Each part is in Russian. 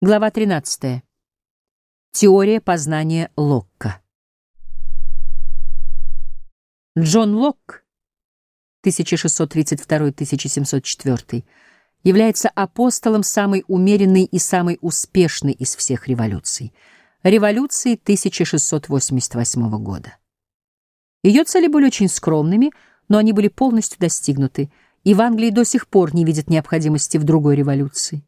Глава 13. Теория познания Локка. Джон Локк 1632-1704 является апостолом самой умеренной и самой успешной из всех революций — революции 1688 года. Ее цели были очень скромными, но они были полностью достигнуты, и в Англии до сих пор не видят необходимости в другой революции.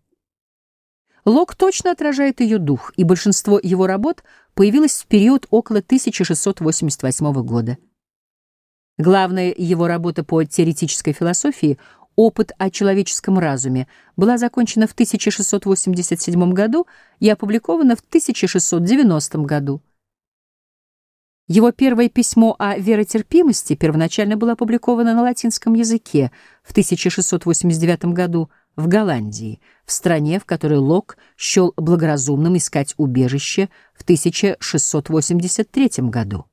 Лок точно отражает ее дух, и большинство его работ появилось в период около 1688 года. Главная его работа по теоретической философии «Опыт о человеческом разуме» была закончена в 1687 году и опубликована в 1690 году. Его первое письмо о веротерпимости первоначально было опубликовано на латинском языке в 1689 году, в Голландии, в стране, в которой Лок счел благоразумным искать убежище в 1683 году.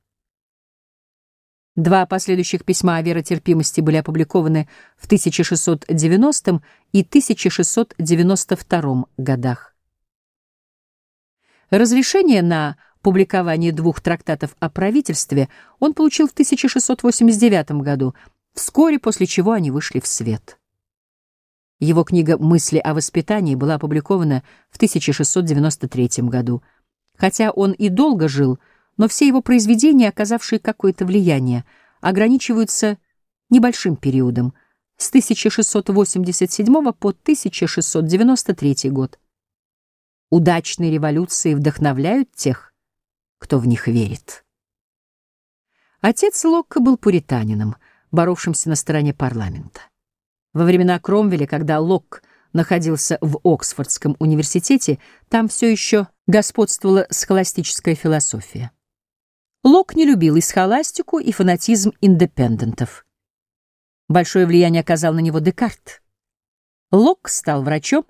Два последующих письма о веротерпимости были опубликованы в 1690 и 1692 годах. Разрешение на публикование двух трактатов о правительстве он получил в 1689 году, вскоре после чего они вышли в свет. Его книга «Мысли о воспитании» была опубликована в 1693 году. Хотя он и долго жил, но все его произведения, оказавшие какое-то влияние, ограничиваются небольшим периодом с 1687 по 1693 год. Удачные революции вдохновляют тех, кто в них верит. Отец Локка был пуританином, боровшимся на стороне парламента. Во времена Кромвеля, когда Локк находился в Оксфордском университете, там все еще господствовала схоластическая философия. Локк не любил и схоластику, и фанатизм индепендентов. Большое влияние оказал на него Декарт. Локк стал врачом,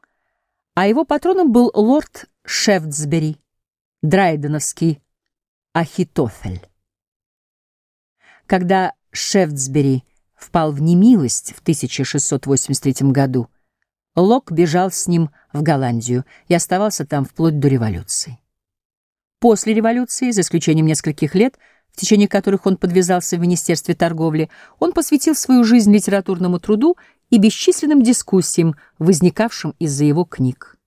а его патроном был лорд Шефтсбери, драйденовский Ахитофель. Когда Шефтсбери впал в немилость в 1683 году, Лок бежал с ним в Голландию и оставался там вплоть до революции. После революции, за исключением нескольких лет, в течение которых он подвязался в Министерстве торговли, он посвятил свою жизнь литературному труду и бесчисленным дискуссиям, возникавшим из-за его книг.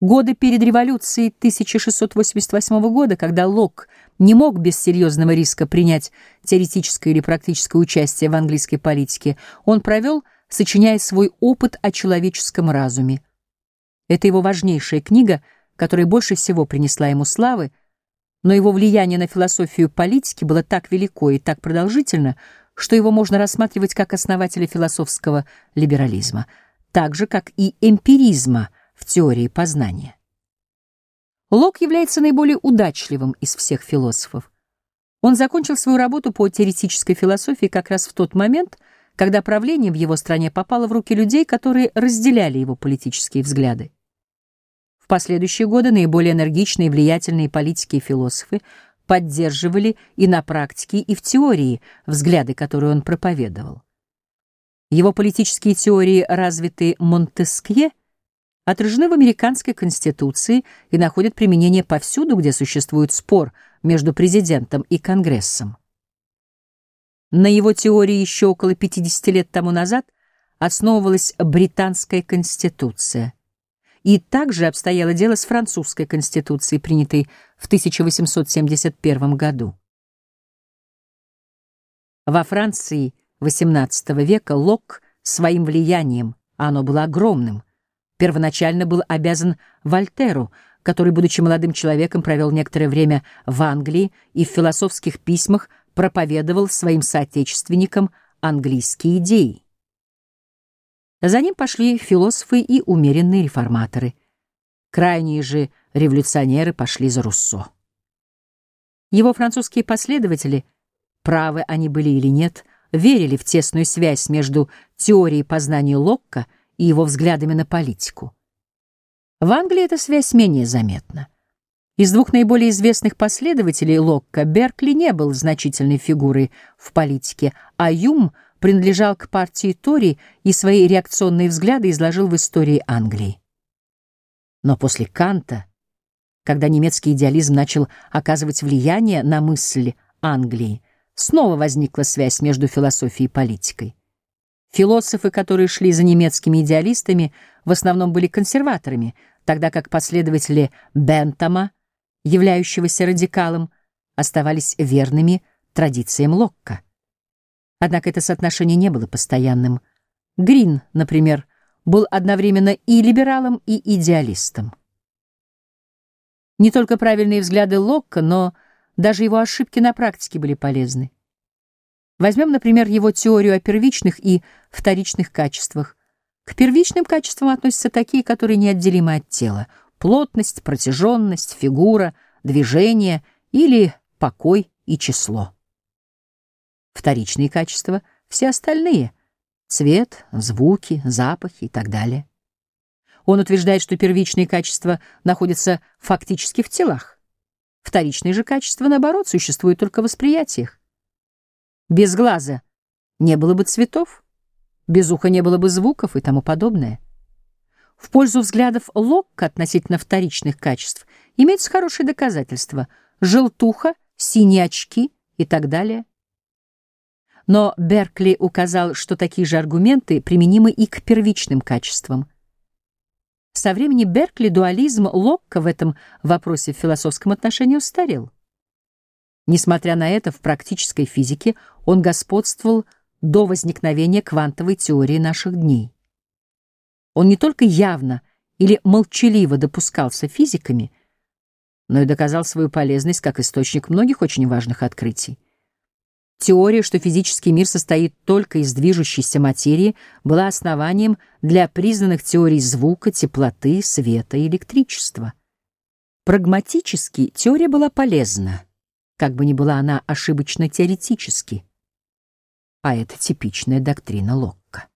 Годы перед революцией 1688 года, когда Лок не мог без серьезного риска принять теоретическое или практическое участие в английской политике, он провел, сочиняя свой опыт о человеческом разуме. Это его важнейшая книга, которая больше всего принесла ему славы, но его влияние на философию политики было так велико и так продолжительно, что его можно рассматривать как основателя философского либерализма, так же, как и эмпиризма — теории познания. Лок является наиболее удачливым из всех философов. Он закончил свою работу по теоретической философии как раз в тот момент, когда правление в его стране попало в руки людей, которые разделяли его политические взгляды. В последующие годы наиболее энергичные и влиятельные политики и философы поддерживали и на практике, и в теории взгляды, которые он проповедовал. Его политические теории, развитые Монтескье, отражены в американской конституции и находят применение повсюду, где существует спор между президентом и Конгрессом. На его теории еще около 50 лет тому назад основывалась британская конституция. И также обстояло дело с французской конституцией, принятой в 1871 году. Во Франции XVIII века Локк своим влиянием, оно было огромным, первоначально был обязан Вольтеру, который, будучи молодым человеком, провел некоторое время в Англии и в философских письмах проповедовал своим соотечественникам английские идеи. За ним пошли философы и умеренные реформаторы. Крайние же революционеры пошли за Руссо. Его французские последователи, правы они были или нет, верили в тесную связь между теорией познания Локка и его взглядами на политику. В Англии эта связь менее заметна. Из двух наиболее известных последователей Локка Беркли не был значительной фигурой в политике, а Юм принадлежал к партии Тори и свои реакционные взгляды изложил в истории Англии. Но после Канта, когда немецкий идеализм начал оказывать влияние на мысль Англии, снова возникла связь между философией и политикой. Философы, которые шли за немецкими идеалистами, в основном были консерваторами, тогда как последователи Бентама, являющегося радикалом, оставались верными традициям Локка. Однако это соотношение не было постоянным. Грин, например, был одновременно и либералом, и идеалистом. Не только правильные взгляды Локка, но даже его ошибки на практике были полезны. Возьмем, например, его теорию о первичных и вторичных качествах. К первичным качествам относятся такие, которые неотделимы от тела. Плотность, протяженность, фигура, движение или покой и число. Вторичные качества — все остальные — цвет, звуки, запахи и так далее. Он утверждает, что первичные качества находятся фактически в телах. Вторичные же качества, наоборот, существуют только в восприятиях. Без глаза не было бы цветов, без уха не было бы звуков и тому подобное. В пользу взглядов Локка относительно вторичных качеств имеются хорошие доказательства — желтуха, синие очки и так далее. Но Беркли указал, что такие же аргументы применимы и к первичным качествам. Со времени Беркли дуализм Локка в этом вопросе в философском отношении устарел. Несмотря на это, в практической физике он господствовал до возникновения квантовой теории наших дней. Он не только явно или молчаливо допускался физиками, но и доказал свою полезность как источник многих очень важных открытий. Теория, что физический мир состоит только из движущейся материи, была основанием для признанных теорий звука, теплоты, света и электричества. Прагматически теория была полезна как бы ни была она ошибочно теоретически. А это типичная доктрина Локка.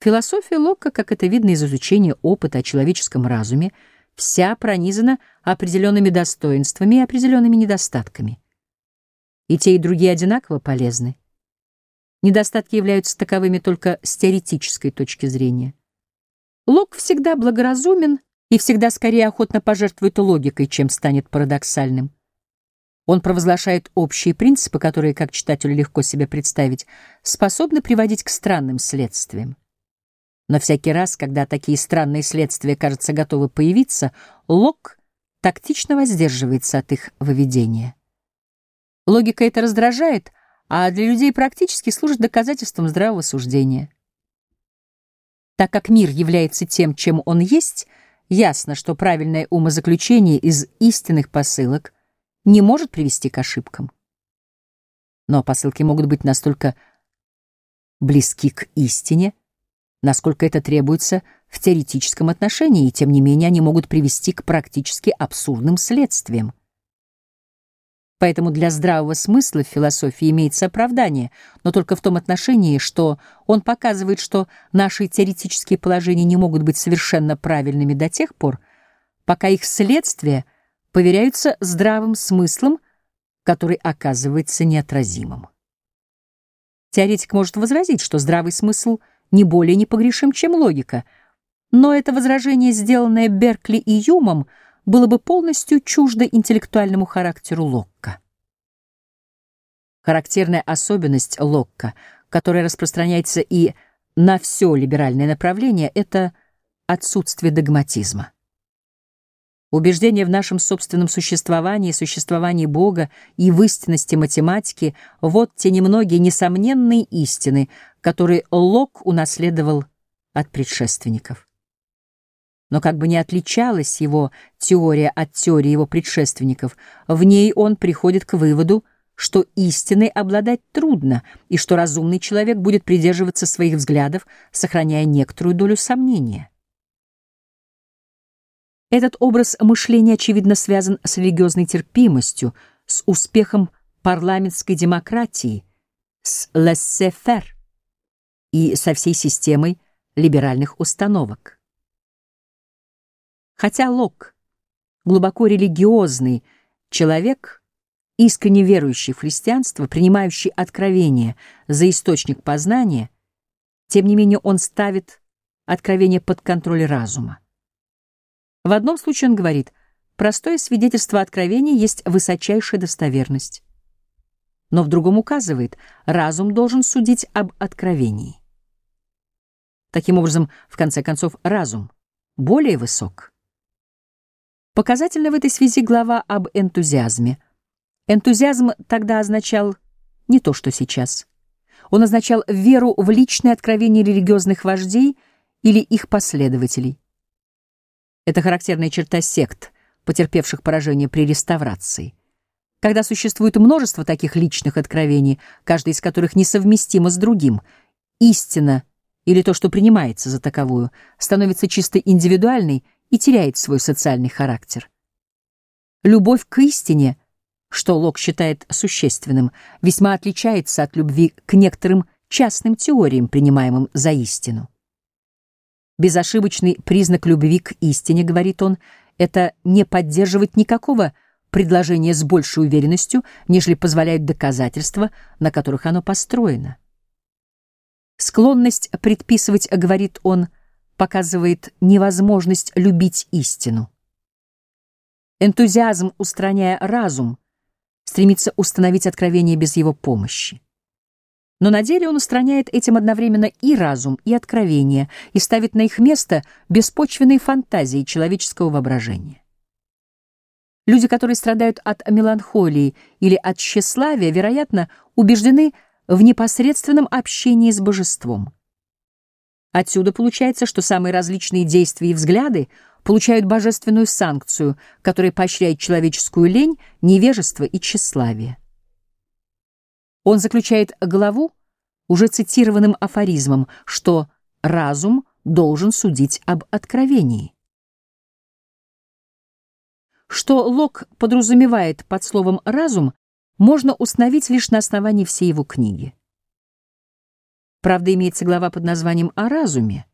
Философия Локка, как это видно из изучения опыта о человеческом разуме, вся пронизана определенными достоинствами и определенными недостатками. И те, и другие одинаково полезны. Недостатки являются таковыми только с теоретической точки зрения. Лок всегда благоразумен и всегда скорее охотно пожертвует логикой, чем станет парадоксальным. Он провозглашает общие принципы, которые, как читателю легко себе представить, способны приводить к странным следствиям. Но всякий раз, когда такие странные следствия, кажется, готовы появиться, Лок тактично воздерживается от их выведения. Логика это раздражает, а для людей практически служит доказательством здравого суждения. Так как мир является тем, чем он есть — Ясно, что правильное умозаключение из истинных посылок не может привести к ошибкам. Но посылки могут быть настолько близки к истине, насколько это требуется в теоретическом отношении, и тем не менее они могут привести к практически абсурдным следствиям. Поэтому для здравого смысла в философии имеется оправдание, но только в том отношении, что он показывает, что наши теоретические положения не могут быть совершенно правильными до тех пор, пока их следствия поверяются здравым смыслом, который оказывается неотразимым. Теоретик может возразить, что здравый смысл не более непогрешим, чем логика, но это возражение, сделанное Беркли и Юмом, было бы полностью чуждо интеллектуальному характеру Локка. Характерная особенность Локка, которая распространяется и на все либеральное направление, это отсутствие догматизма. Убеждение в нашем собственном существовании, существовании Бога и в истинности математики — вот те немногие несомненные истины, которые Лок унаследовал от предшественников. Но как бы ни отличалась его теория от теории его предшественников, в ней он приходит к выводу, что истиной обладать трудно, и что разумный человек будет придерживаться своих взглядов, сохраняя некоторую долю сомнения. Этот образ мышления, очевидно, связан с религиозной терпимостью, с успехом парламентской демократии, с laissez-faire и со всей системой либеральных установок. Хотя Лок, глубоко религиозный человек, искренне верующий в христианство, принимающий откровение за источник познания, тем не менее он ставит откровение под контроль разума. В одном случае он говорит, простое свидетельство откровения есть высочайшая достоверность. Но в другом указывает, разум должен судить об откровении. Таким образом, в конце концов, разум более высок. Показательна в этой связи глава об энтузиазме. Энтузиазм тогда означал не то, что сейчас. Он означал веру в личное откровение религиозных вождей или их последователей. Это характерная черта сект, потерпевших поражение при реставрации. Когда существует множество таких личных откровений, каждый из которых несовместимо с другим, истина или то, что принимается за таковую, становится чисто индивидуальной и теряет свой социальный характер. Любовь к истине, что Лок считает существенным, весьма отличается от любви к некоторым частным теориям, принимаемым за истину. Безошибочный признак любви к истине, говорит он, это не поддерживать никакого предложения с большей уверенностью, нежели позволяют доказательства, на которых оно построено. Склонность предписывать, говорит он, — показывает невозможность любить истину. Энтузиазм, устраняя разум, стремится установить откровение без его помощи. Но на деле он устраняет этим одновременно и разум, и откровение, и ставит на их место беспочвенные фантазии человеческого воображения. Люди, которые страдают от меланхолии или от тщеславия, вероятно, убеждены в непосредственном общении с божеством. Отсюда получается, что самые различные действия и взгляды получают божественную санкцию, которая поощряет человеческую лень, невежество и тщеславие. Он заключает главу уже цитированным афоризмом, что разум должен судить об откровении. Что Лок подразумевает под словом «разум», можно установить лишь на основании всей его книги. Правда, имеется глава под названием «О разуме»,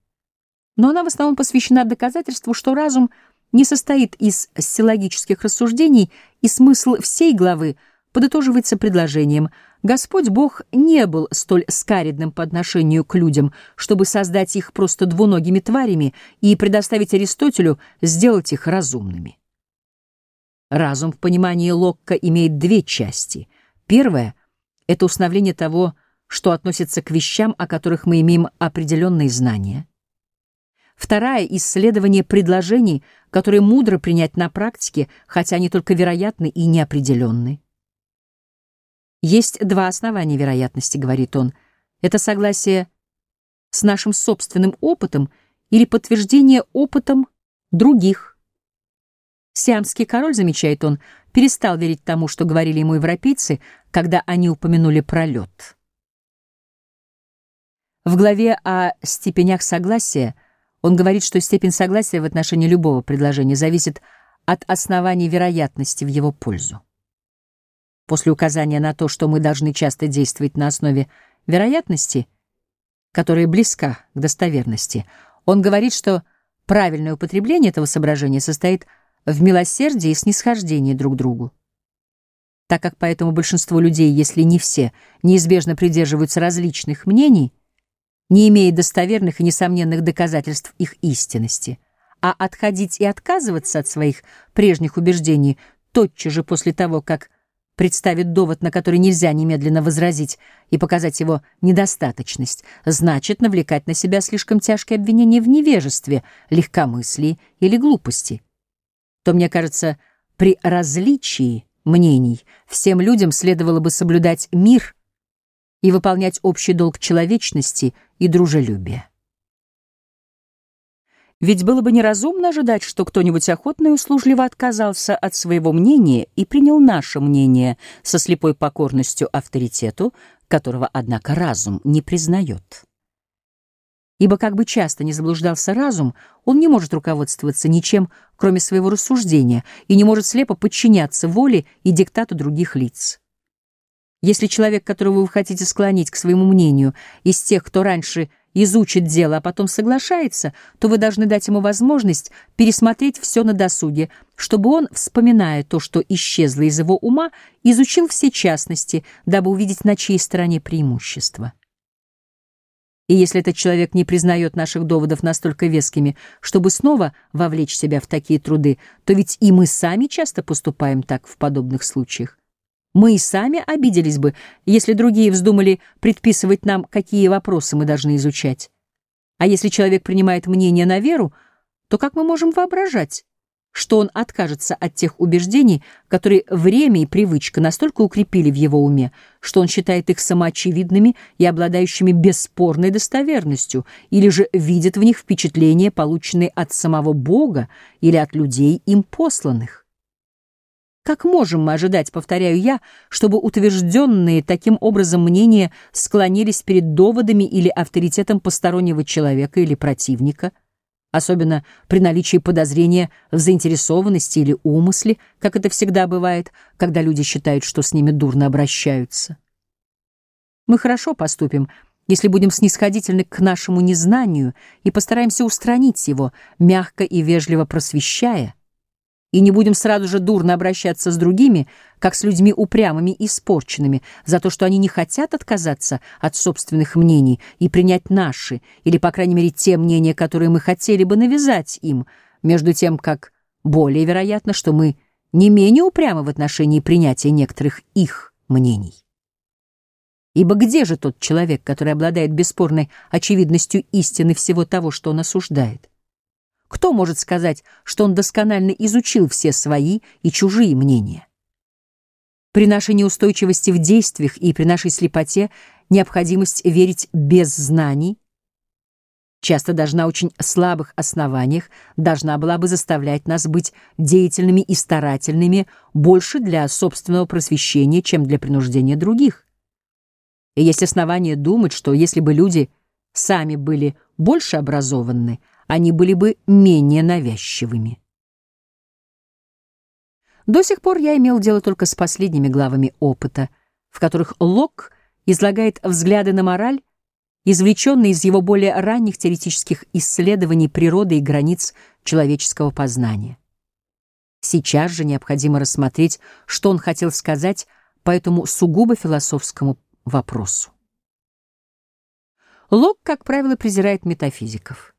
но она в основном посвящена доказательству, что разум не состоит из силлогических рассуждений, и смысл всей главы подытоживается предложением «Господь Бог не был столь скаридным по отношению к людям, чтобы создать их просто двуногими тварями и предоставить Аристотелю сделать их разумными». Разум в понимании Локка имеет две части. Первая — это установление того, что относится к вещам, о которых мы имеем определенные знания. Вторая — исследование предложений, которые мудро принять на практике, хотя они только вероятны и неопределенны. Есть два основания вероятности, говорит он. Это согласие с нашим собственным опытом или подтверждение опытом других. Сиамский король, замечает он, перестал верить тому, что говорили ему европейцы, когда они упомянули пролет. В главе о степенях согласия он говорит, что степень согласия в отношении любого предложения зависит от оснований вероятности в его пользу. После указания на то, что мы должны часто действовать на основе вероятности, которая близка к достоверности, он говорит, что правильное употребление этого соображения состоит в милосердии и снисхождении друг к другу. Так как поэтому большинство людей, если не все, неизбежно придерживаются различных мнений, не имея достоверных и несомненных доказательств их истинности, а отходить и отказываться от своих прежних убеждений тотчас же после того, как представит довод, на который нельзя немедленно возразить и показать его недостаточность, значит навлекать на себя слишком тяжкое обвинение в невежестве, легкомыслии или глупости. То, мне кажется, при различии мнений всем людям следовало бы соблюдать мир и выполнять общий долг человечности и дружелюбия. Ведь было бы неразумно ожидать, что кто-нибудь охотно и услужливо отказался от своего мнения и принял наше мнение со слепой покорностью авторитету, которого, однако, разум не признает. Ибо как бы часто не заблуждался разум, он не может руководствоваться ничем, кроме своего рассуждения, и не может слепо подчиняться воле и диктату других лиц. Если человек, которого вы хотите склонить к своему мнению, из тех, кто раньше изучит дело, а потом соглашается, то вы должны дать ему возможность пересмотреть все на досуге, чтобы он, вспоминая то, что исчезло из его ума, изучил все частности, дабы увидеть, на чьей стороне преимущество. И если этот человек не признает наших доводов настолько вескими, чтобы снова вовлечь себя в такие труды, то ведь и мы сами часто поступаем так в подобных случаях. Мы и сами обиделись бы, если другие вздумали предписывать нам, какие вопросы мы должны изучать. А если человек принимает мнение на веру, то как мы можем воображать, что он откажется от тех убеждений, которые время и привычка настолько укрепили в его уме, что он считает их самоочевидными и обладающими бесспорной достоверностью, или же видит в них впечатления, полученные от самого Бога или от людей им посланных. Как можем мы ожидать, повторяю я, чтобы утвержденные таким образом мнения склонились перед доводами или авторитетом постороннего человека или противника – особенно при наличии подозрения в заинтересованности или умысле, как это всегда бывает, когда люди считают, что с ними дурно обращаются. Мы хорошо поступим, если будем снисходительны к нашему незнанию и постараемся устранить его, мягко и вежливо просвещая, и не будем сразу же дурно обращаться с другими, как с людьми упрямыми и испорченными, за то, что они не хотят отказаться от собственных мнений и принять наши, или, по крайней мере, те мнения, которые мы хотели бы навязать им, между тем, как более вероятно, что мы не менее упрямы в отношении принятия некоторых их мнений. Ибо где же тот человек, который обладает бесспорной очевидностью истины всего того, что он осуждает? Кто может сказать, что он досконально изучил все свои и чужие мнения? При нашей неустойчивости в действиях и при нашей слепоте необходимость верить без знаний, часто даже на очень слабых основаниях, должна была бы заставлять нас быть деятельными и старательными больше для собственного просвещения, чем для принуждения других. И есть основания думать, что если бы люди сами были больше образованы, они были бы менее навязчивыми. До сих пор я имел дело только с последними главами опыта, в которых Лок излагает взгляды на мораль, извлеченные из его более ранних теоретических исследований природы и границ человеческого познания. Сейчас же необходимо рассмотреть, что он хотел сказать по этому сугубо философскому вопросу. Лок, как правило, презирает метафизиков.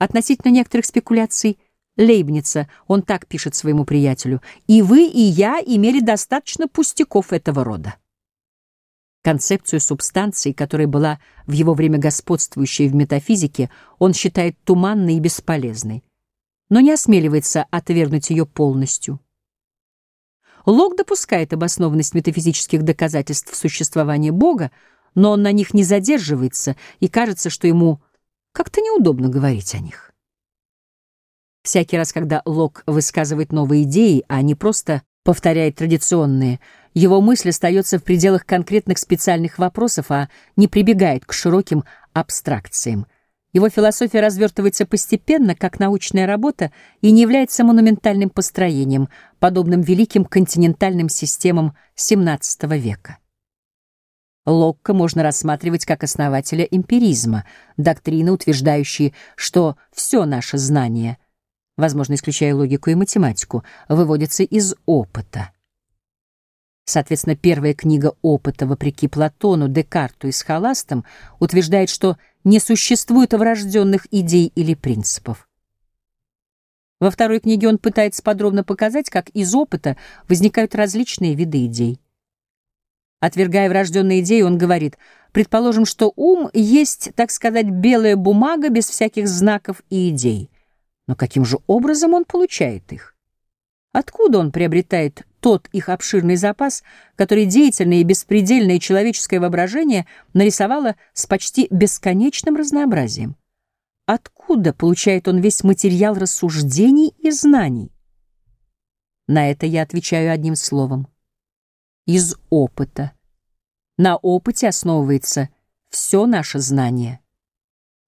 Относительно некоторых спекуляций Лейбница, он так пишет своему приятелю, «И вы, и я имели достаточно пустяков этого рода». Концепцию субстанции, которая была в его время господствующей в метафизике, он считает туманной и бесполезной, но не осмеливается отвергнуть ее полностью. Лок допускает обоснованность метафизических доказательств существования Бога, но он на них не задерживается, и кажется, что ему как-то неудобно говорить о них. Всякий раз, когда Лок высказывает новые идеи, а не просто повторяет традиционные, его мысль остается в пределах конкретных специальных вопросов, а не прибегает к широким абстракциям. Его философия развертывается постепенно, как научная работа, и не является монументальным построением, подобным великим континентальным системам XVII века. Локка можно рассматривать как основателя эмпиризма, доктрины, утверждающие, что все наше знание, возможно, исключая логику и математику, выводится из опыта. Соответственно, первая книга опыта, вопреки Платону, Декарту и Схоластам, утверждает, что не существует врожденных идей или принципов. Во второй книге он пытается подробно показать, как из опыта возникают различные виды идей. Отвергая врожденные идеи, он говорит, предположим, что ум есть, так сказать, белая бумага без всяких знаков и идей. Но каким же образом он получает их? Откуда он приобретает тот их обширный запас, который деятельное и беспредельное человеческое воображение нарисовало с почти бесконечным разнообразием? Откуда получает он весь материал рассуждений и знаний? На это я отвечаю одним словом — из опыта. На опыте основывается все наше знание.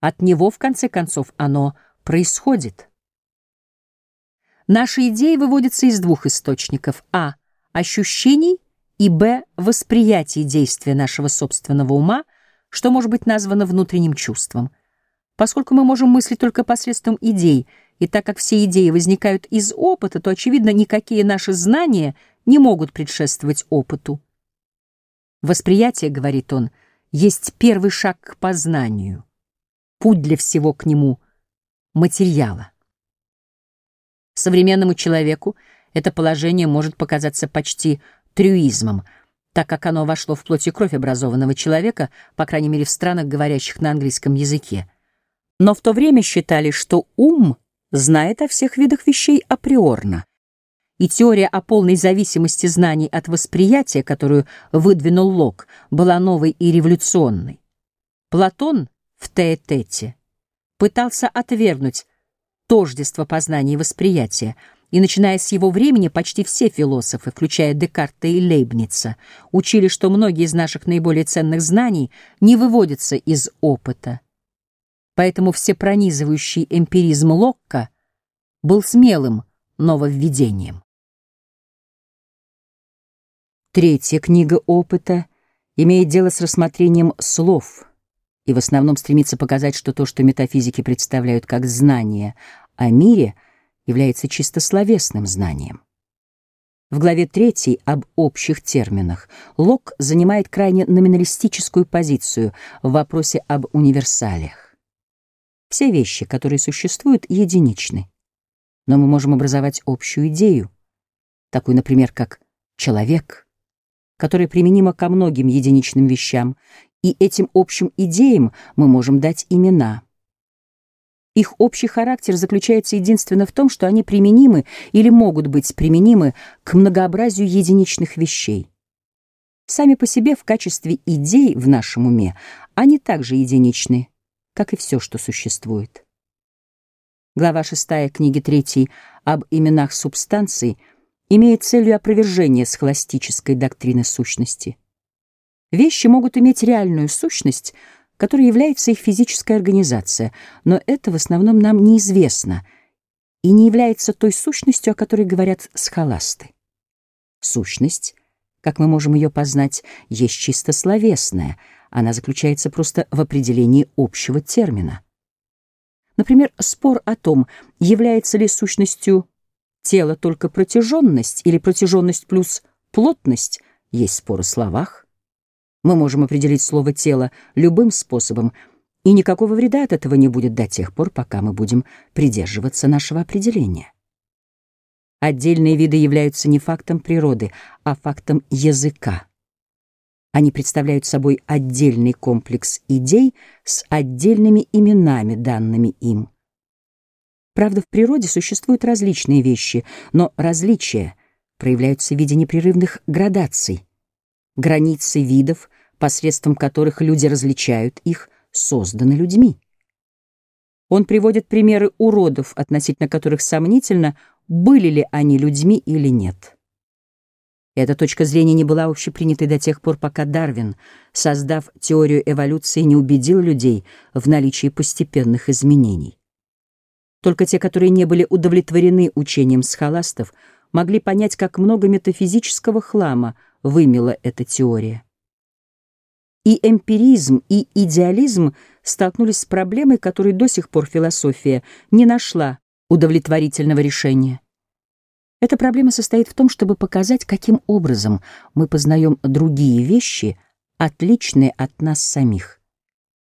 От него, в конце концов, оно происходит. Наши идеи выводятся из двух источников. А. Ощущений и Б. Восприятий действия нашего собственного ума, что может быть названо внутренним чувством. Поскольку мы можем мыслить только посредством идей, и так как все идеи возникают из опыта, то, очевидно, никакие наши знания — не могут предшествовать опыту. Восприятие, говорит он, есть первый шаг к познанию, путь для всего к нему материала. Современному человеку это положение может показаться почти трюизмом, так как оно вошло в плоть и кровь образованного человека, по крайней мере в странах, говорящих на английском языке. Но в то время считали, что ум знает о всех видах вещей априорно, и теория о полной зависимости знаний от восприятия, которую выдвинул Лок, была новой и революционной. Платон в Теэтете пытался отвергнуть тождество познания и восприятия, и, начиная с его времени, почти все философы, включая Декарта и Лейбница, учили, что многие из наших наиболее ценных знаний не выводятся из опыта. Поэтому всепронизывающий эмпиризм Локка был смелым нововведением. Третья книга опыта имеет дело с рассмотрением слов и в основном стремится показать, что то, что метафизики представляют как знание о мире, является чисто словесным знанием. В главе 3 об общих терминах Лок занимает крайне номиналистическую позицию в вопросе об универсалиях. Все вещи, которые существуют, единичны. Но мы можем образовать общую идею, такую, например, как «человек», которое применимо ко многим единичным вещам, и этим общим идеям мы можем дать имена. Их общий характер заключается единственно в том, что они применимы или могут быть применимы к многообразию единичных вещей. Сами по себе в качестве идей в нашем уме они также единичны, как и все, что существует. Глава 6 книги 3 об именах субстанций — имеет целью опровержение схоластической доктрины сущности. Вещи могут иметь реальную сущность, которая является их физическая организация, но это в основном нам неизвестно и не является той сущностью, о которой говорят схоласты. Сущность, как мы можем ее познать, есть чисто словесная, она заключается просто в определении общего термина. Например, спор о том, является ли сущностью тело только протяженность или протяженность плюс плотность, есть спор о словах. Мы можем определить слово «тело» любым способом, и никакого вреда от этого не будет до тех пор, пока мы будем придерживаться нашего определения. Отдельные виды являются не фактом природы, а фактом языка. Они представляют собой отдельный комплекс идей с отдельными именами, данными им. Правда, в природе существуют различные вещи, но различия проявляются в виде непрерывных градаций. Границы видов, посредством которых люди различают их, созданы людьми. Он приводит примеры уродов, относительно которых сомнительно, были ли они людьми или нет. Эта точка зрения не была общепринятой до тех пор, пока Дарвин, создав теорию эволюции, не убедил людей в наличии постепенных изменений. Только те, которые не были удовлетворены учением схоластов, могли понять, как много метафизического хлама вымела эта теория. И эмпиризм, и идеализм столкнулись с проблемой, которой до сих пор философия не нашла удовлетворительного решения. Эта проблема состоит в том, чтобы показать, каким образом мы познаем другие вещи, отличные от нас самих,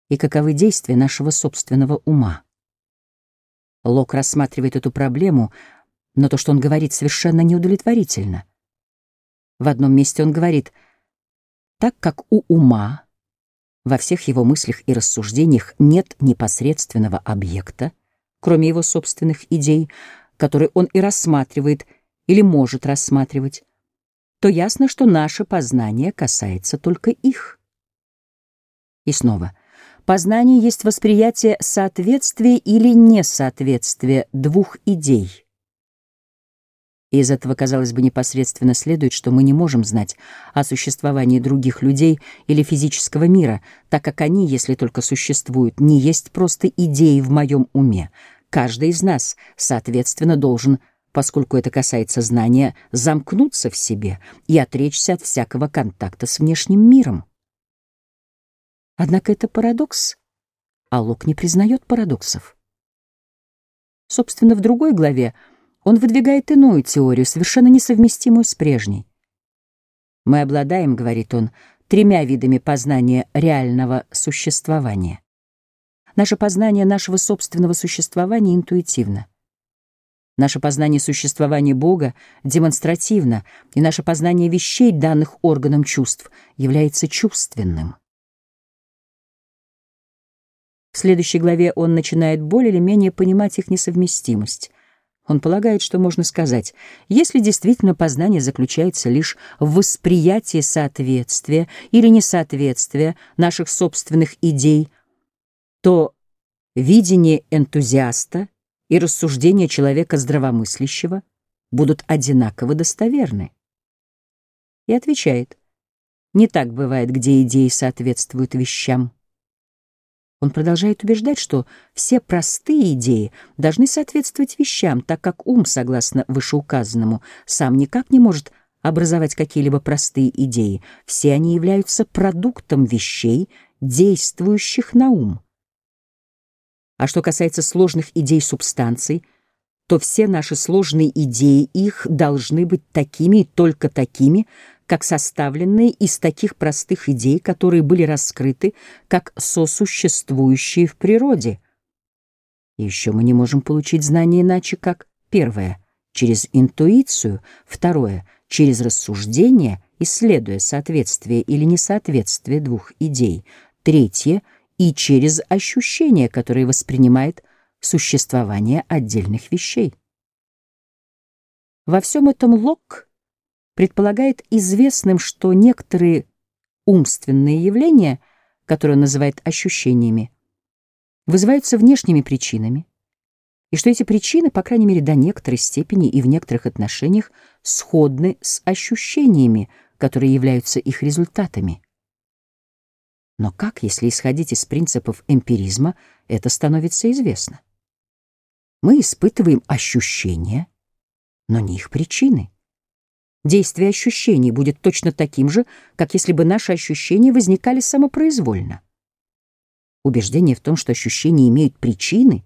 и каковы действия нашего собственного ума. Лок рассматривает эту проблему, но то, что он говорит, совершенно неудовлетворительно. В одном месте он говорит, так как у ума во всех его мыслях и рассуждениях нет непосредственного объекта, кроме его собственных идей, которые он и рассматривает или может рассматривать, то ясно, что наше познание касается только их. И снова — Познание есть восприятие соответствия или несоответствия двух идей. Из этого, казалось бы, непосредственно следует, что мы не можем знать о существовании других людей или физического мира, так как они, если только существуют, не есть просто идеи в моем уме. Каждый из нас, соответственно, должен, поскольку это касается знания, замкнуться в себе и отречься от всякого контакта с внешним миром. Однако это парадокс, а Лок не признает парадоксов. Собственно, в другой главе он выдвигает иную теорию, совершенно несовместимую с прежней. «Мы обладаем, — говорит он, — тремя видами познания реального существования. Наше познание нашего собственного существования интуитивно. Наше познание существования Бога демонстративно, и наше познание вещей, данных органам чувств, является чувственным. В следующей главе он начинает более или менее понимать их несовместимость. Он полагает, что можно сказать, если действительно познание заключается лишь в восприятии соответствия или несоответствия наших собственных идей, то видение энтузиаста и рассуждения человека здравомыслящего будут одинаково достоверны. И отвечает, не так бывает, где идеи соответствуют вещам. Он продолжает убеждать, что все простые идеи должны соответствовать вещам, так как ум, согласно вышеуказанному, сам никак не может образовать какие-либо простые идеи. Все они являются продуктом вещей, действующих на ум. А что касается сложных идей субстанций, то все наши сложные идеи их должны быть такими и только такими, как составленные из таких простых идей, которые были раскрыты как сосуществующие в природе. И еще мы не можем получить знание иначе, как первое — через интуицию, второе — через рассуждение, исследуя соответствие или несоответствие двух идей, третье — и через ощущения, которые воспринимает существование отдельных вещей. Во всем этом Локк предполагает известным, что некоторые умственные явления, которые он называет ощущениями, вызываются внешними причинами, и что эти причины, по крайней мере, до некоторой степени и в некоторых отношениях сходны с ощущениями, которые являются их результатами. Но как, если исходить из принципов эмпиризма, это становится известно? Мы испытываем ощущения, но не их причины. Действие ощущений будет точно таким же, как если бы наши ощущения возникали самопроизвольно. Убеждение в том, что ощущения имеют причины,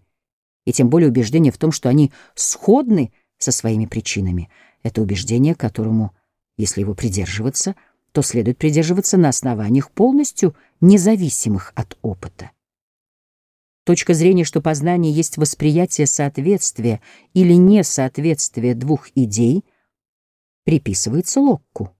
и тем более убеждение в том, что они сходны со своими причинами, это убеждение, которому, если его придерживаться, — то следует придерживаться на основаниях полностью независимых от опыта. Точка зрения, что познание есть восприятие соответствия или несоответствия двух идей, приписывается Локку.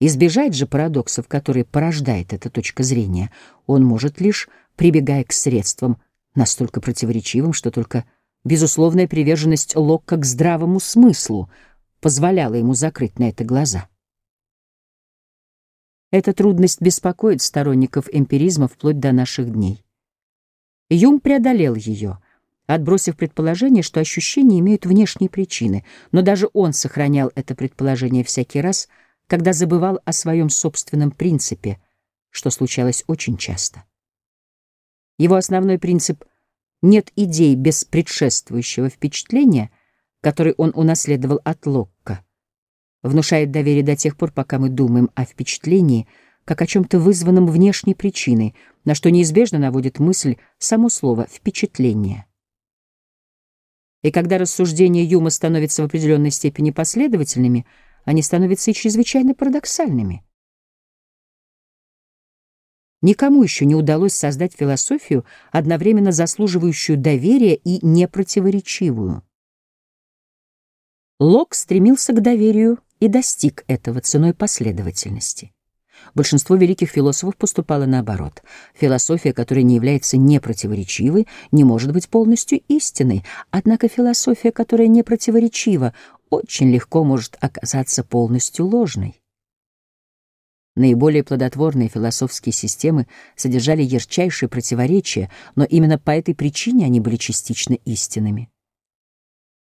Избежать же парадоксов, которые порождает эта точка зрения, он может лишь прибегая к средствам настолько противоречивым, что только безусловная приверженность Локка к здравому смыслу позволяла ему закрыть на это глаза. Эта трудность беспокоит сторонников эмпиризма вплоть до наших дней. Юм преодолел ее, отбросив предположение, что ощущения имеют внешние причины, но даже он сохранял это предположение всякий раз, когда забывал о своем собственном принципе, что случалось очень часто. Его основной принцип «нет идей без предшествующего впечатления», который он унаследовал от Локка, внушает доверие до тех пор, пока мы думаем о впечатлении, как о чем-то вызванном внешней причиной, на что неизбежно наводит мысль само слово «впечатление». И когда рассуждения Юма становятся в определенной степени последовательными, они становятся и чрезвычайно парадоксальными. Никому еще не удалось создать философию, одновременно заслуживающую доверия и непротиворечивую. Лок стремился к доверию и достиг этого ценой последовательности. Большинство великих философов поступало наоборот. Философия, которая не является непротиворечивой, не может быть полностью истинной, однако философия, которая не противоречива, очень легко может оказаться полностью ложной. Наиболее плодотворные философские системы содержали ярчайшие противоречия, но именно по этой причине они были частично истинными.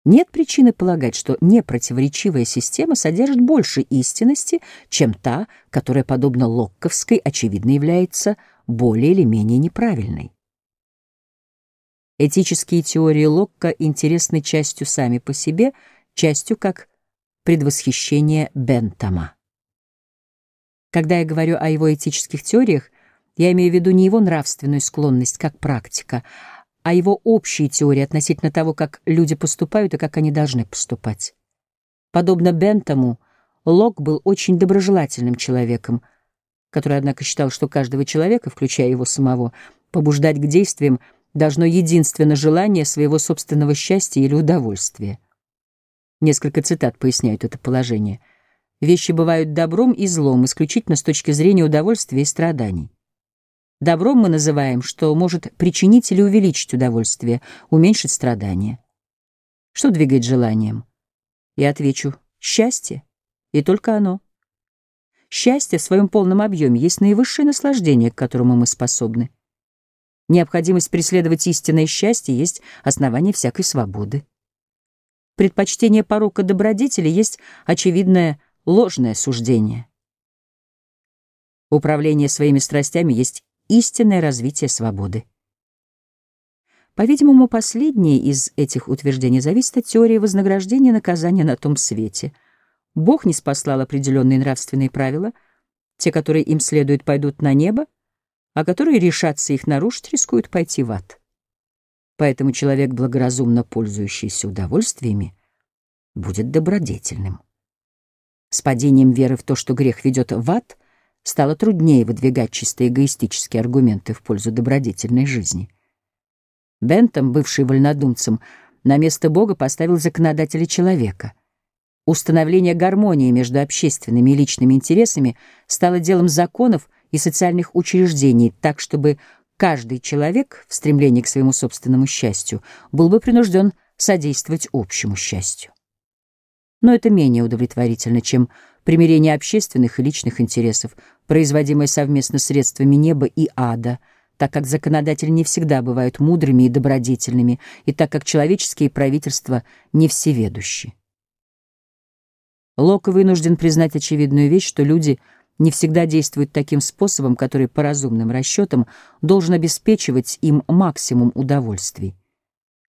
Нет причины полагать, что непротиворечивая система содержит больше истинности, чем та, которая, подобно Локковской, очевидно является более или менее неправильной. Этические теории Локка интересны частью сами по себе, частью как предвосхищение Бентама. Когда я говорю о его этических теориях, я имею в виду не его нравственную склонность как практика, а его общие теории относительно того, как люди поступают и как они должны поступать. Подобно Бентому, Лок был очень доброжелательным человеком, который, однако, считал, что каждого человека, включая его самого, побуждать к действиям должно единственно желание своего собственного счастья или удовольствия. Несколько цитат поясняют это положение. Вещи бывают добром и злом исключительно с точки зрения удовольствия и страданий. Добром мы называем, что может причинить или увеличить удовольствие, уменьшить страдания. Что двигает желанием? Я отвечу — счастье, и только оно. Счастье в своем полном объеме есть наивысшее наслаждение, к которому мы способны. Необходимость преследовать истинное счастье есть основание всякой свободы. Предпочтение порока добродетели есть очевидное ложное суждение. Управление своими страстями есть истинное развитие свободы. По-видимому, последнее из этих утверждений зависит от теории вознаграждения наказания на том свете. Бог не спаслал определенные нравственные правила, те, которые им следует, пойдут на небо, а которые решатся их нарушить, рискуют пойти в ад. Поэтому человек, благоразумно пользующийся удовольствиями, будет добродетельным. С падением веры в то, что грех ведет в ад — стало труднее выдвигать чисто эгоистические аргументы в пользу добродетельной жизни. Бентом, бывший вольнодумцем, на место Бога поставил законодателя человека. Установление гармонии между общественными и личными интересами стало делом законов и социальных учреждений, так чтобы каждый человек в стремлении к своему собственному счастью был бы принужден содействовать общему счастью. Но это менее удовлетворительно, чем примирение общественных и личных интересов, производимое совместно средствами неба и ада, так как законодатели не всегда бывают мудрыми и добродетельными, и так как человеческие правительства не всеведущи. Лок вынужден признать очевидную вещь, что люди не всегда действуют таким способом, который по разумным расчетам должен обеспечивать им максимум удовольствий.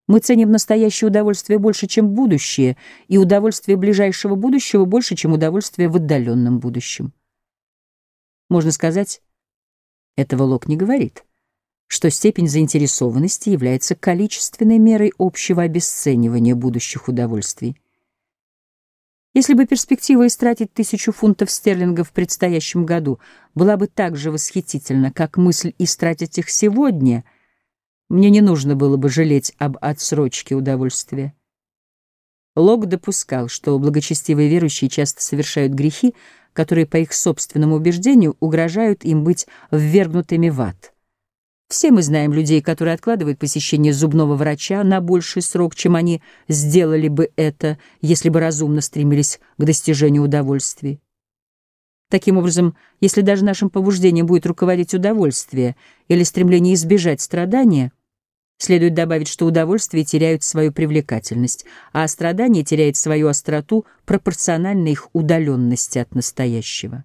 Мы ценим настоящее удовольствие больше, чем будущее, и удовольствие ближайшего будущего больше, чем удовольствие в отдаленном будущем. Можно сказать, этого Лок не говорит, что степень заинтересованности является количественной мерой общего обесценивания будущих удовольствий. Если бы перспектива истратить тысячу фунтов стерлингов в предстоящем году была бы так же восхитительна, как мысль истратить их сегодня — мне не нужно было бы жалеть об отсрочке удовольствия. Лок допускал, что благочестивые верующие часто совершают грехи, которые, по их собственному убеждению, угрожают им быть ввергнутыми в ад. Все мы знаем людей, которые откладывают посещение зубного врача на больший срок, чем они сделали бы это, если бы разумно стремились к достижению удовольствий. Таким образом, если даже нашим побуждением будет руководить удовольствие или стремление избежать страдания — Следует добавить, что удовольствия теряют свою привлекательность, а страдание теряет свою остроту пропорционально их удаленности от настоящего.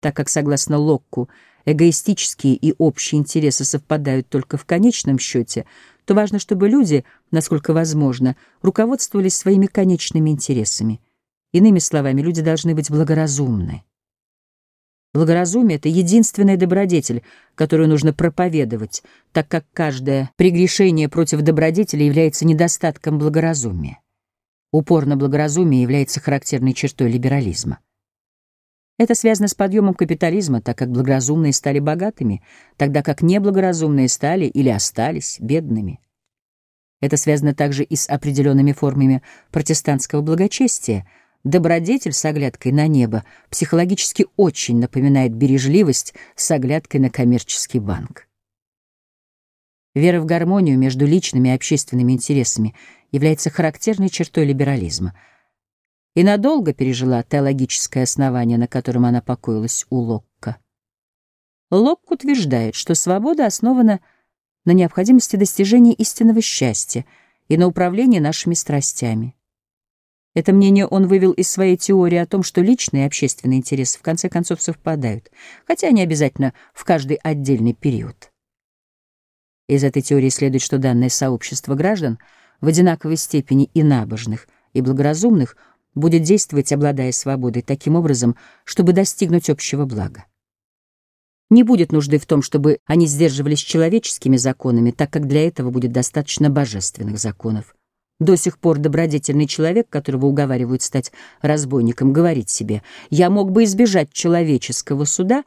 Так как, согласно Локку, эгоистические и общие интересы совпадают только в конечном счете, то важно, чтобы люди, насколько возможно, руководствовались своими конечными интересами. Иными словами, люди должны быть благоразумны. Благоразумие — это единственная добродетель, которую нужно проповедовать, так как каждое прегрешение против добродетели является недостатком благоразумия. Упор на благоразумие является характерной чертой либерализма. Это связано с подъемом капитализма, так как благоразумные стали богатыми, тогда как неблагоразумные стали или остались бедными. Это связано также и с определенными формами протестантского благочестия — Добродетель с оглядкой на небо психологически очень напоминает бережливость с оглядкой на коммерческий банк. Вера в гармонию между личными и общественными интересами является характерной чертой либерализма и надолго пережила теологическое основание, на котором она покоилась у Локка. Локк утверждает, что свобода основана на необходимости достижения истинного счастья и на управлении нашими страстями. Это мнение он вывел из своей теории о том, что личные и общественные интересы в конце концов совпадают, хотя не обязательно в каждый отдельный период. Из этой теории следует, что данное сообщество граждан в одинаковой степени и набожных, и благоразумных будет действовать, обладая свободой, таким образом, чтобы достигнуть общего блага. Не будет нужды в том, чтобы они сдерживались человеческими законами, так как для этого будет достаточно божественных законов. До сих пор добродетельный человек, которого уговаривают стать разбойником, говорит себе, «Я мог бы избежать человеческого суда,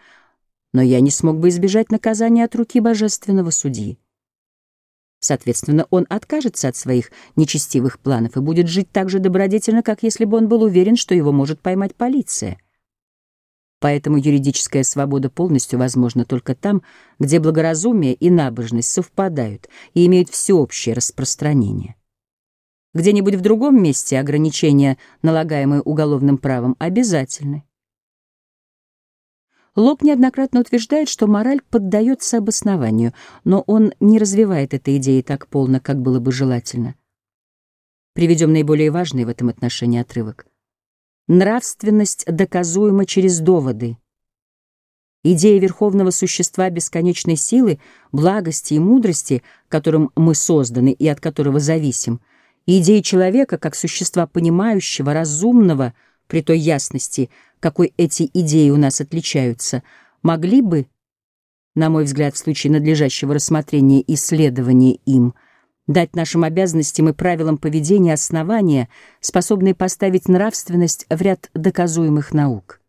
но я не смог бы избежать наказания от руки божественного судьи». Соответственно, он откажется от своих нечестивых планов и будет жить так же добродетельно, как если бы он был уверен, что его может поймать полиция. Поэтому юридическая свобода полностью возможна только там, где благоразумие и набожность совпадают и имеют всеобщее распространение. Где-нибудь в другом месте ограничения, налагаемые уголовным правом, обязательны. Лок неоднократно утверждает, что мораль поддается обоснованию, но он не развивает этой идеи так полно, как было бы желательно. Приведем наиболее важный в этом отношении отрывок. Нравственность доказуема через доводы. Идея верховного существа бесконечной силы, благости и мудрости, которым мы созданы и от которого зависим — идеи человека как существа понимающего, разумного, при той ясности, какой эти идеи у нас отличаются, могли бы, на мой взгляд, в случае надлежащего рассмотрения и исследования им, дать нашим обязанностям и правилам поведения основания, способные поставить нравственность в ряд доказуемых наук.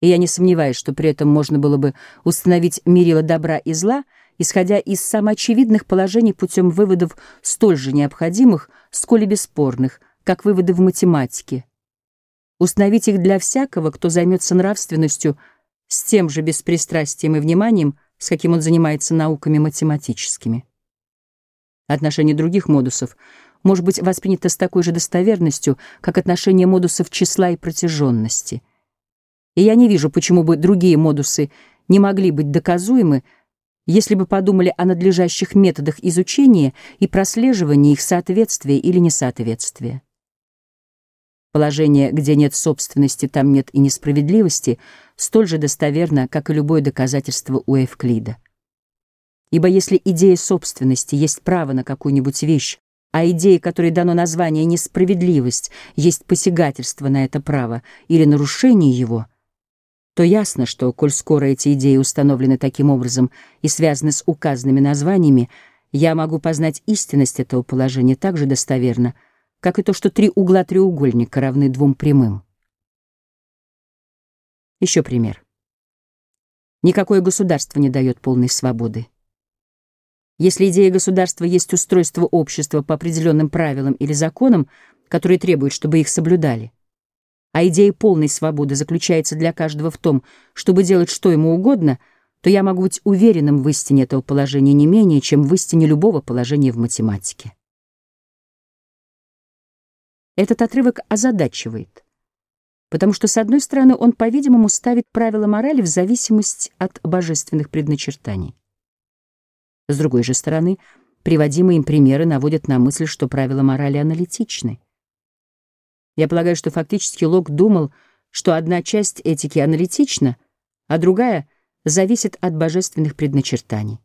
И я не сомневаюсь, что при этом можно было бы установить мерило добра и зла — исходя из самоочевидных положений путем выводов столь же необходимых, сколь и бесспорных, как выводы в математике. Установить их для всякого, кто займется нравственностью с тем же беспристрастием и вниманием, с каким он занимается науками математическими. Отношение других модусов может быть воспринято с такой же достоверностью, как отношение модусов числа и протяженности. И я не вижу, почему бы другие модусы не могли быть доказуемы, если бы подумали о надлежащих методах изучения и прослеживания их соответствия или несоответствия. Положение, где нет собственности, там нет и несправедливости, столь же достоверно, как и любое доказательство у Эвклида. Ибо если идея собственности есть право на какую-нибудь вещь, а идея, которой дано название «несправедливость», есть посягательство на это право или нарушение его — то ясно, что, коль скоро эти идеи установлены таким образом и связаны с указанными названиями, я могу познать истинность этого положения так же достоверно, как и то, что три угла треугольника равны двум прямым. Еще пример. Никакое государство не дает полной свободы. Если идея государства есть устройство общества по определенным правилам или законам, которые требуют, чтобы их соблюдали, а идея полной свободы заключается для каждого в том, чтобы делать что ему угодно, то я могу быть уверенным в истине этого положения не менее, чем в истине любого положения в математике. Этот отрывок озадачивает, потому что, с одной стороны, он, по-видимому, ставит правила морали в зависимость от божественных предначертаний. С другой же стороны, приводимые им примеры наводят на мысль, что правила морали аналитичны. Я полагаю, что фактически Лок думал, что одна часть этики аналитична, а другая зависит от божественных предначертаний.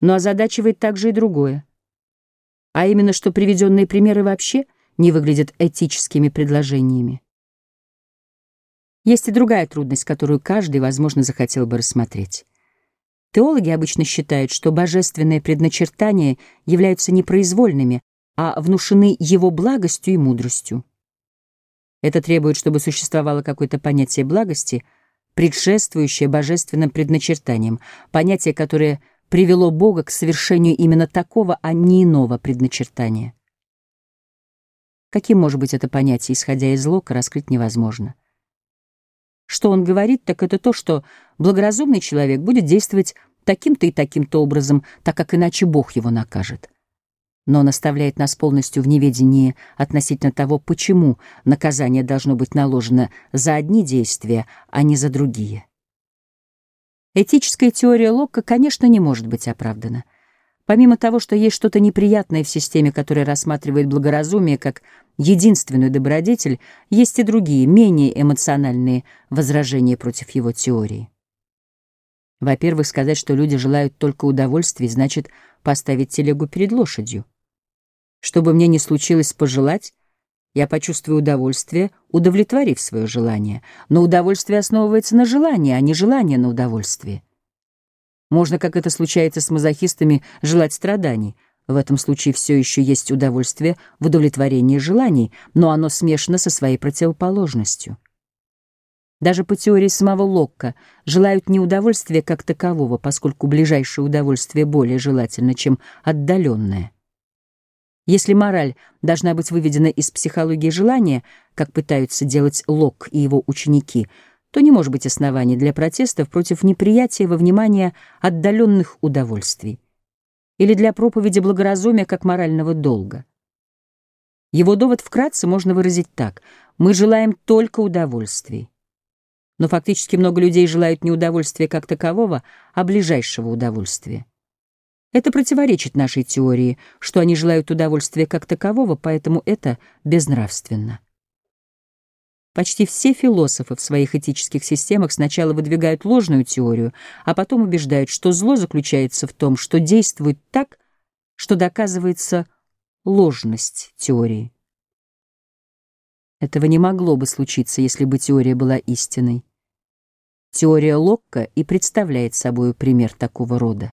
Но озадачивает также и другое, а именно, что приведенные примеры вообще не выглядят этическими предложениями. Есть и другая трудность, которую каждый, возможно, захотел бы рассмотреть. Теологи обычно считают, что божественные предначертания являются непроизвольными, а внушены его благостью и мудростью. Это требует, чтобы существовало какое-то понятие благости, предшествующее божественным предначертаниям, понятие, которое привело Бога к совершению именно такого, а не иного предначертания. Каким может быть это понятие, исходя из Лока, раскрыть невозможно. Что он говорит, так это то, что благоразумный человек будет действовать таким-то и таким-то образом, так как иначе Бог его накажет но наставляет нас полностью в неведении относительно того, почему наказание должно быть наложено за одни действия, а не за другие. Этическая теория Локка, конечно, не может быть оправдана. Помимо того, что есть что-то неприятное в системе, которая рассматривает благоразумие как единственную добродетель, есть и другие, менее эмоциональные возражения против его теории. Во-первых, сказать, что люди желают только удовольствий, значит поставить телегу перед лошадью. Что бы мне ни случилось пожелать, я почувствую удовольствие, удовлетворив свое желание. Но удовольствие основывается на желании, а не желание на удовольствие. Можно, как это случается с мазохистами, желать страданий, В этом случае все еще есть удовольствие в удовлетворении желаний, но оно смешано со своей противоположностью. Даже по теории самого Локка желают не удовольствия как такового, поскольку ближайшее удовольствие более желательно, чем отдаленное. Если мораль должна быть выведена из психологии желания, как пытаются делать Лок и его ученики, то не может быть оснований для протестов против неприятия во внимание отдаленных удовольствий или для проповеди благоразумия как морального долга. Его довод вкратце можно выразить так. Мы желаем только удовольствий. Но фактически много людей желают не удовольствия как такового, а ближайшего удовольствия. Это противоречит нашей теории, что они желают удовольствия как такового, поэтому это безнравственно. Почти все философы в своих этических системах сначала выдвигают ложную теорию, а потом убеждают, что зло заключается в том, что действует так, что доказывается ложность теории. Этого не могло бы случиться, если бы теория была истинной. Теория Локка и представляет собой пример такого рода.